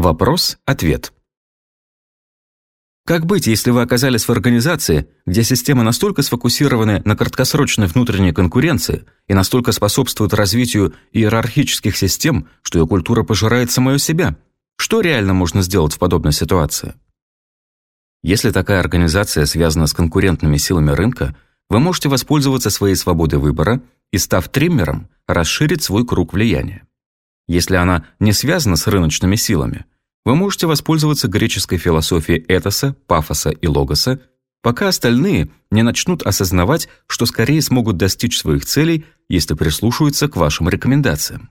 Вопрос-ответ. Как быть, если вы оказались в организации, где системы настолько сфокусированы на краткосрочной внутренней конкуренции и настолько способствуют развитию иерархических систем, что ее культура пожирает самое себя? Что реально можно сделать в подобной ситуации? Если такая организация связана с конкурентными силами рынка, вы можете воспользоваться своей свободой выбора и, став триммером, расширить свой круг влияния. Если она не связана с рыночными силами, вы можете воспользоваться греческой философией этоса, пафоса и логоса, пока остальные не начнут осознавать, что скорее смогут достичь своих целей, если прислушаются к вашим рекомендациям.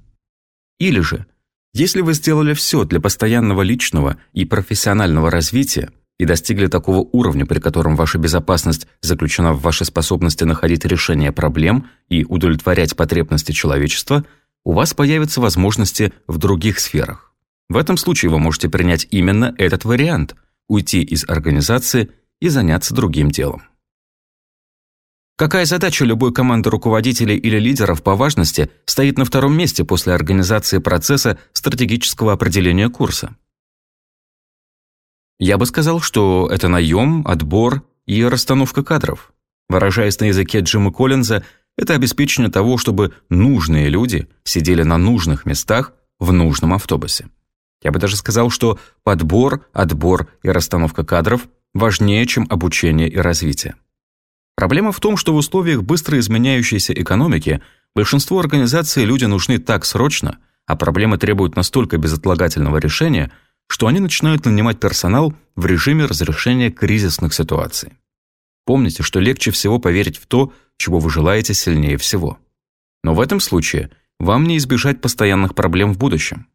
Или же, если вы сделали все для постоянного личного и профессионального развития и достигли такого уровня, при котором ваша безопасность заключена в вашей способности находить решение проблем и удовлетворять потребности человечества, у вас появятся возможности в других сферах. В этом случае вы можете принять именно этот вариант – уйти из организации и заняться другим делом. Какая задача любой команды руководителей или лидеров по важности стоит на втором месте после организации процесса стратегического определения курса? Я бы сказал, что это наем, отбор и расстановка кадров. Выражаясь на языке Джима Коллинза, это обеспечение того, чтобы нужные люди сидели на нужных местах в нужном автобусе. Я бы даже сказал, что подбор, отбор и расстановка кадров важнее, чем обучение и развитие. Проблема в том, что в условиях быстро изменяющейся экономики большинству организаций люди нужны так срочно, а проблемы требуют настолько безотлагательного решения, что они начинают нанимать персонал в режиме разрешения кризисных ситуаций. Помните, что легче всего поверить в то, чего вы желаете сильнее всего. Но в этом случае вам не избежать постоянных проблем в будущем.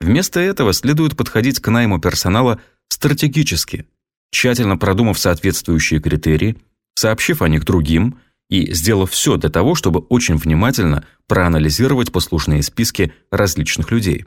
Вместо этого следует подходить к найму персонала стратегически, тщательно продумав соответствующие критерии, сообщив о них другим и сделав все для того, чтобы очень внимательно проанализировать послушные списки различных людей.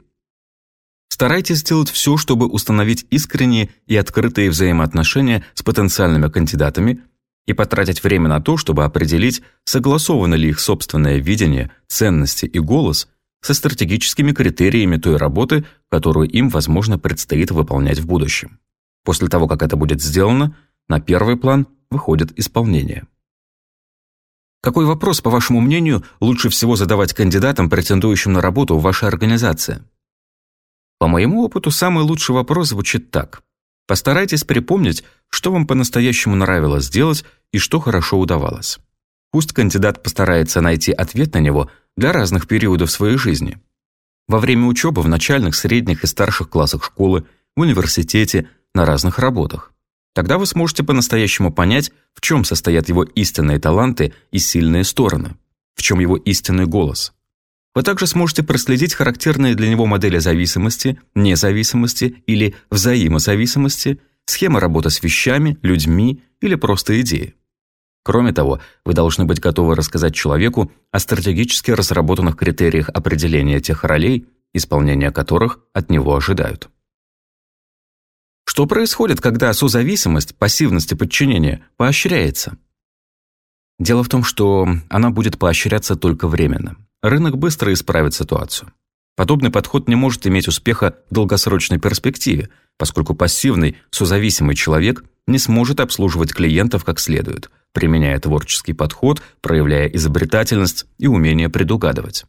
Старайтесь сделать все, чтобы установить искренние и открытые взаимоотношения с потенциальными кандидатами и потратить время на то, чтобы определить, согласовано ли их собственное видение, ценности и голос со стратегическими критериями той работы, которую им, возможно, предстоит выполнять в будущем. После того, как это будет сделано, на первый план выходит исполнение. Какой вопрос, по вашему мнению, лучше всего задавать кандидатам, претендующим на работу в вашей организации? По моему опыту, самый лучший вопрос звучит так. Постарайтесь припомнить, что вам по-настоящему нравилось делать и что хорошо удавалось. Пусть кандидат постарается найти ответ на него – для разных периодов своей жизни. Во время учебы в начальных, средних и старших классах школы, в университете, на разных работах. Тогда вы сможете по-настоящему понять, в чем состоят его истинные таланты и сильные стороны, в чем его истинный голос. Вы также сможете проследить характерные для него модели зависимости, независимости или взаимозависимости, схемы работы с вещами, людьми или просто идеи. Кроме того, вы должны быть готовы рассказать человеку о стратегически разработанных критериях определения тех ролей, исполнения которых от него ожидают. Что происходит, когда созависимость, пассивность и подчинение поощряется? Дело в том, что она будет поощряться только временно. Рынок быстро исправит ситуацию. Подобный подход не может иметь успеха в долгосрочной перспективе, поскольку пассивный, созависимый человек не сможет обслуживать клиентов как следует – применяя творческий подход, проявляя изобретательность и умение предугадывать.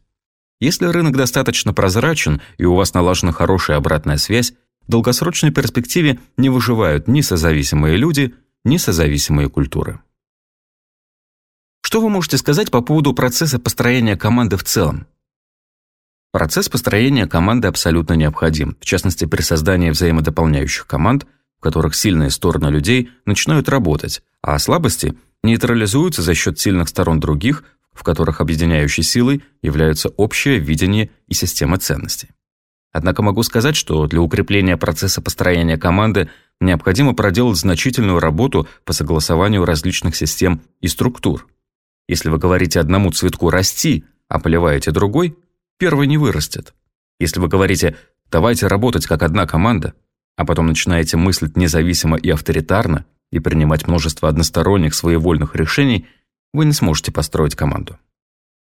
Если рынок достаточно прозрачен и у вас налажена хорошая обратная связь, в долгосрочной перспективе не выживают ни созависимые люди, ни созависимые культуры. Что вы можете сказать по поводу процесса построения команды в целом? Процесс построения команды абсолютно необходим, в частности при создании взаимодополняющих команд, в которых сильные стороны людей начинают работать, а слабости нейтрализуются за счет сильных сторон других, в которых объединяющей силой являются общее видение и система ценностей. Однако могу сказать, что для укрепления процесса построения команды необходимо проделать значительную работу по согласованию различных систем и структур. Если вы говорите одному цветку «расти», а поливаете другой, первый не вырастет. Если вы говорите «давайте работать как одна команда», а потом начинаете мыслить независимо и авторитарно, и принимать множество односторонних своевольных решений, вы не сможете построить команду.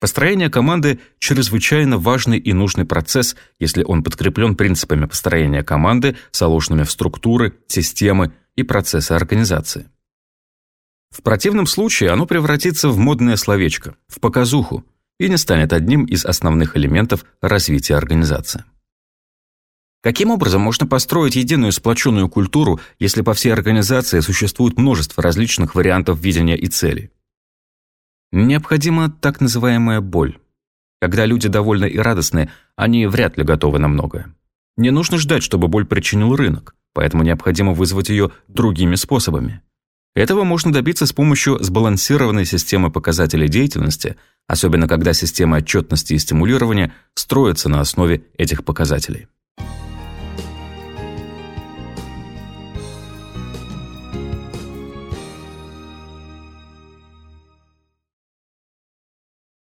Построение команды – чрезвычайно важный и нужный процесс, если он подкреплен принципами построения команды, заложенными в структуры, системы и процессы организации. В противном случае оно превратится в модное словечко, в показуху, и не станет одним из основных элементов развития организации. Каким образом можно построить единую сплоченную культуру, если по всей организации существует множество различных вариантов видения и целей? Необходима так называемая боль. Когда люди довольны и радостны, они вряд ли готовы на многое. Не нужно ждать, чтобы боль причинил рынок, поэтому необходимо вызвать ее другими способами. Этого можно добиться с помощью сбалансированной системы показателей деятельности, особенно когда система отчетности и стимулирования строится на основе этих показателей.